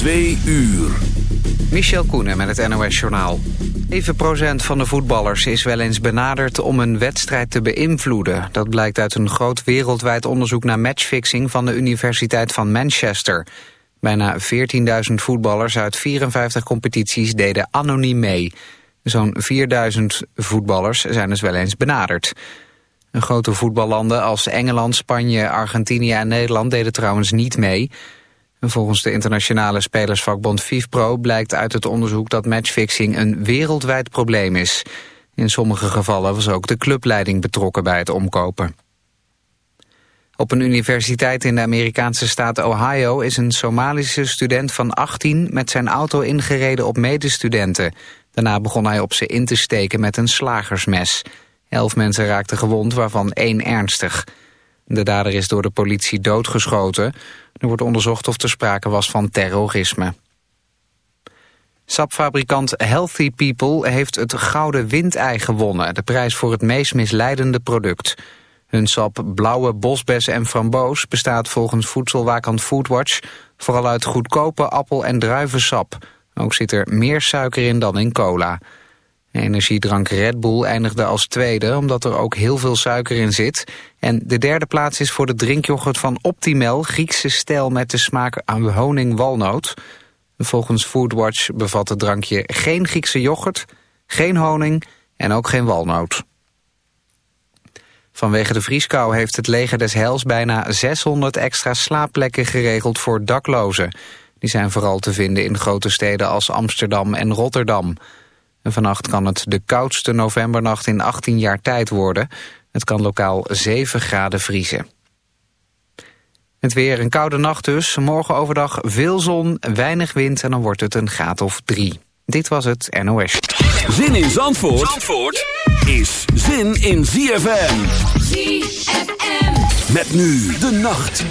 Twee uur. Michel Koenen met het NOS-journaal. 7% van de voetballers is wel eens benaderd om een wedstrijd te beïnvloeden. Dat blijkt uit een groot wereldwijd onderzoek naar matchfixing van de Universiteit van Manchester. Bijna 14.000 voetballers uit 54 competities deden anoniem mee. Zo'n 4.000 voetballers zijn dus wel eens benaderd. Grote voetballanden als Engeland, Spanje, Argentinië en Nederland deden trouwens niet mee... Volgens de internationale spelersvakbond FIFPro blijkt uit het onderzoek dat matchfixing een wereldwijd probleem is. In sommige gevallen was ook de clubleiding betrokken bij het omkopen. Op een universiteit in de Amerikaanse staat Ohio is een Somalische student van 18 met zijn auto ingereden op medestudenten. Daarna begon hij op ze in te steken met een slagersmes. Elf mensen raakten gewond, waarvan één ernstig. De dader is door de politie doodgeschoten. Er wordt onderzocht of er sprake was van terrorisme. Sapfabrikant Healthy People heeft het Gouden Windei gewonnen... de prijs voor het meest misleidende product. Hun sap Blauwe Bosbes en Framboos bestaat volgens voedselwakant Foodwatch... vooral uit goedkope appel- en druivensap. Ook zit er meer suiker in dan in cola... Energiedrank Red Bull eindigde als tweede omdat er ook heel veel suiker in zit. En de derde plaats is voor de drinkyoghurt van Optimel, Griekse stijl met de smaak aan honing-walnoot. Volgens Foodwatch bevat het drankje geen Griekse yoghurt, geen honing en ook geen walnoot. Vanwege de vrieskou heeft het leger des Heils bijna 600 extra slaapplekken geregeld voor daklozen. Die zijn vooral te vinden in grote steden als Amsterdam en Rotterdam. En vannacht kan het de koudste novembernacht in 18 jaar tijd worden. Het kan lokaal 7 graden vriezen. Het weer een koude nacht dus. Morgen overdag veel zon, weinig wind en dan wordt het een graad of 3. Dit was het NOS. Zin in Zandvoort, Zandvoort is zin in ZFM. ZFM. Met nu de nacht.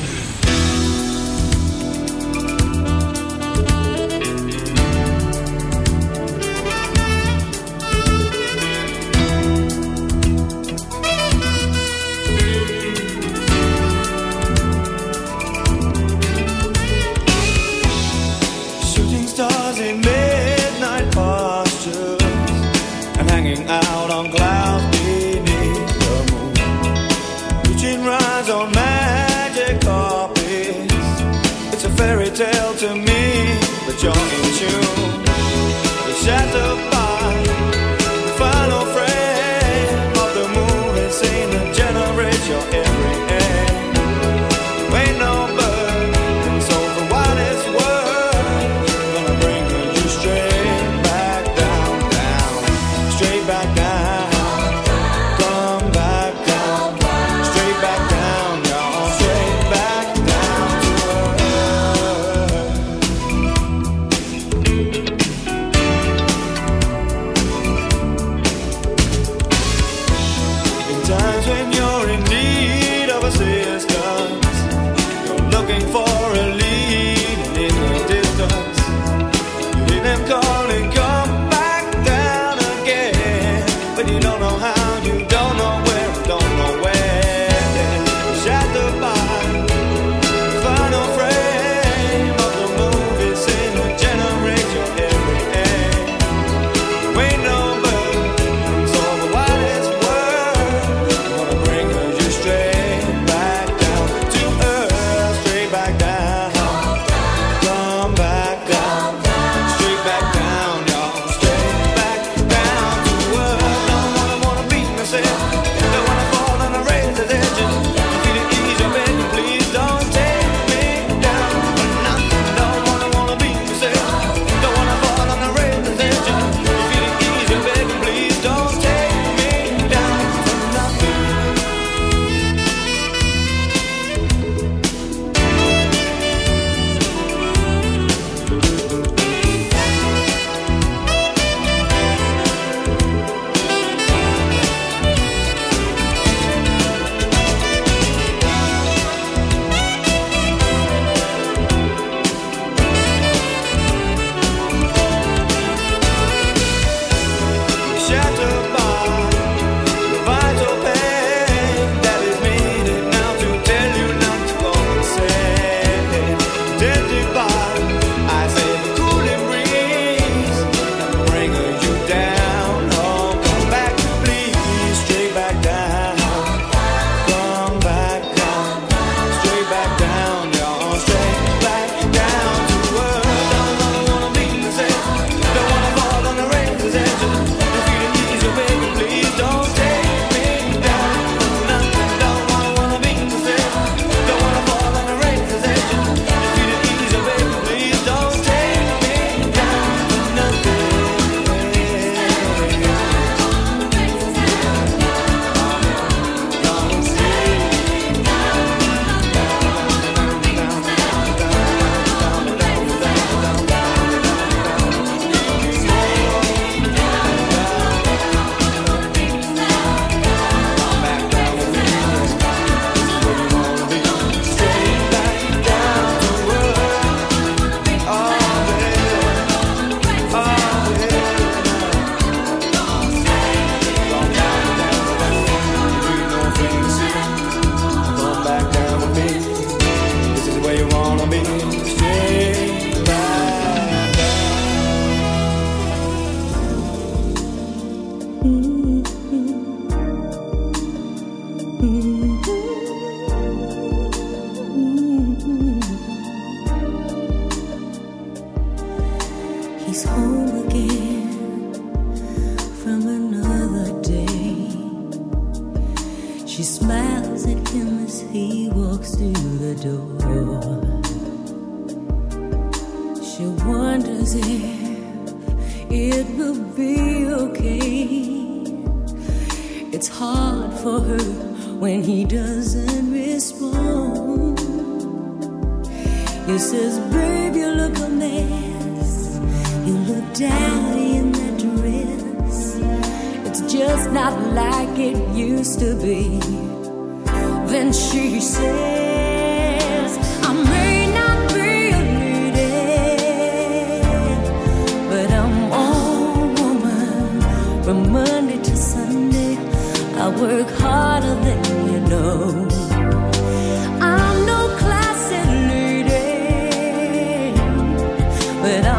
but I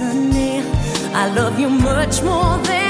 listening. I love you much more than.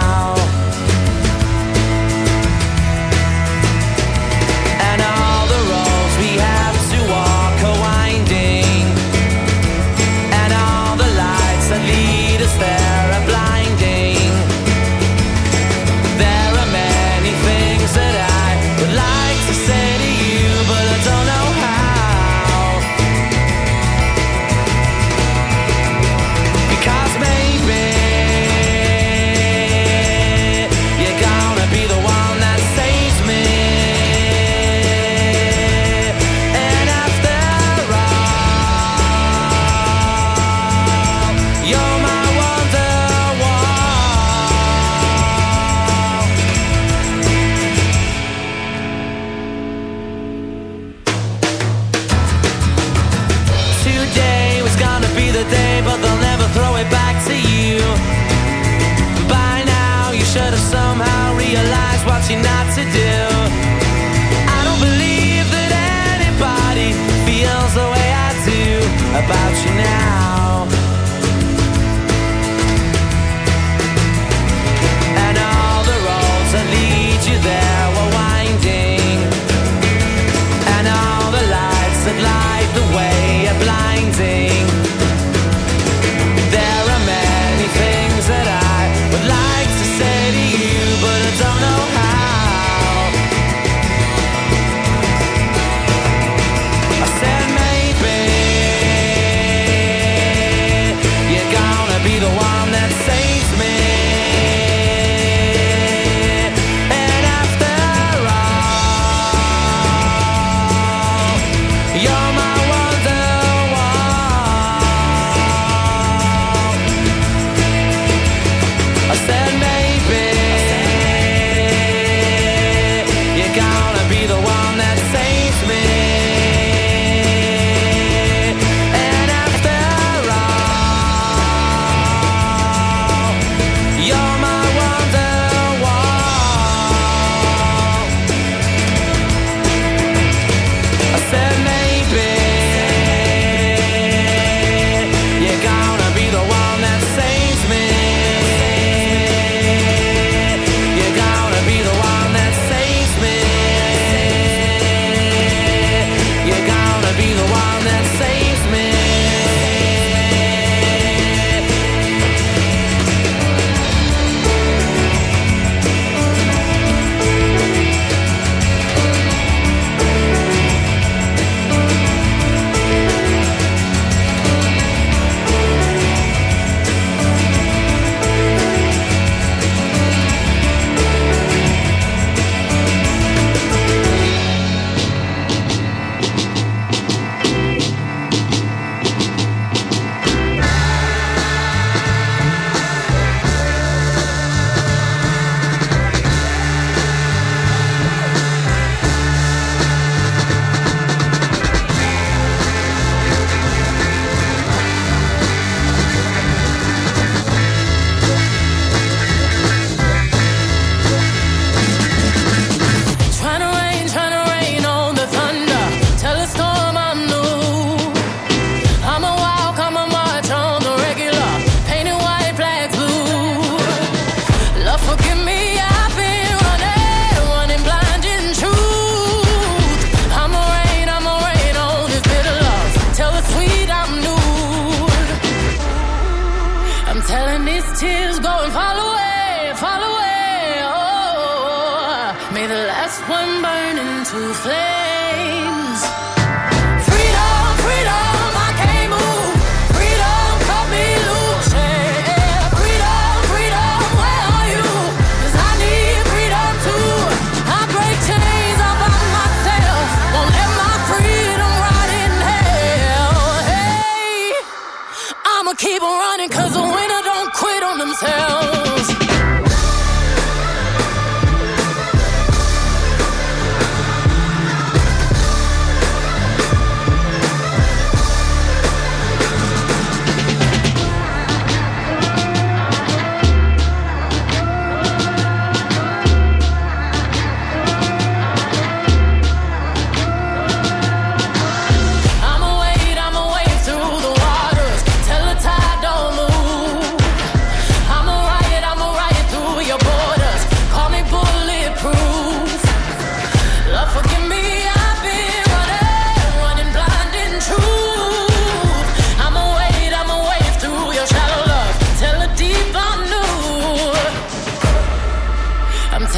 About you now.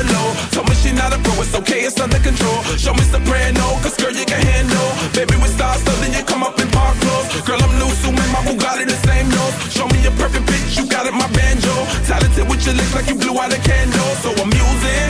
The low. Told me she not a pro, it's okay, it's under control. Show me soprano, cause girl you can handle. Baby with stars, so then you come up in park clothes. Girl I'm new, so my Bugatti the same nose. Show me a perfect pitch, you got it, my banjo. Talented with your lips like you blew out a candle. So I'm using,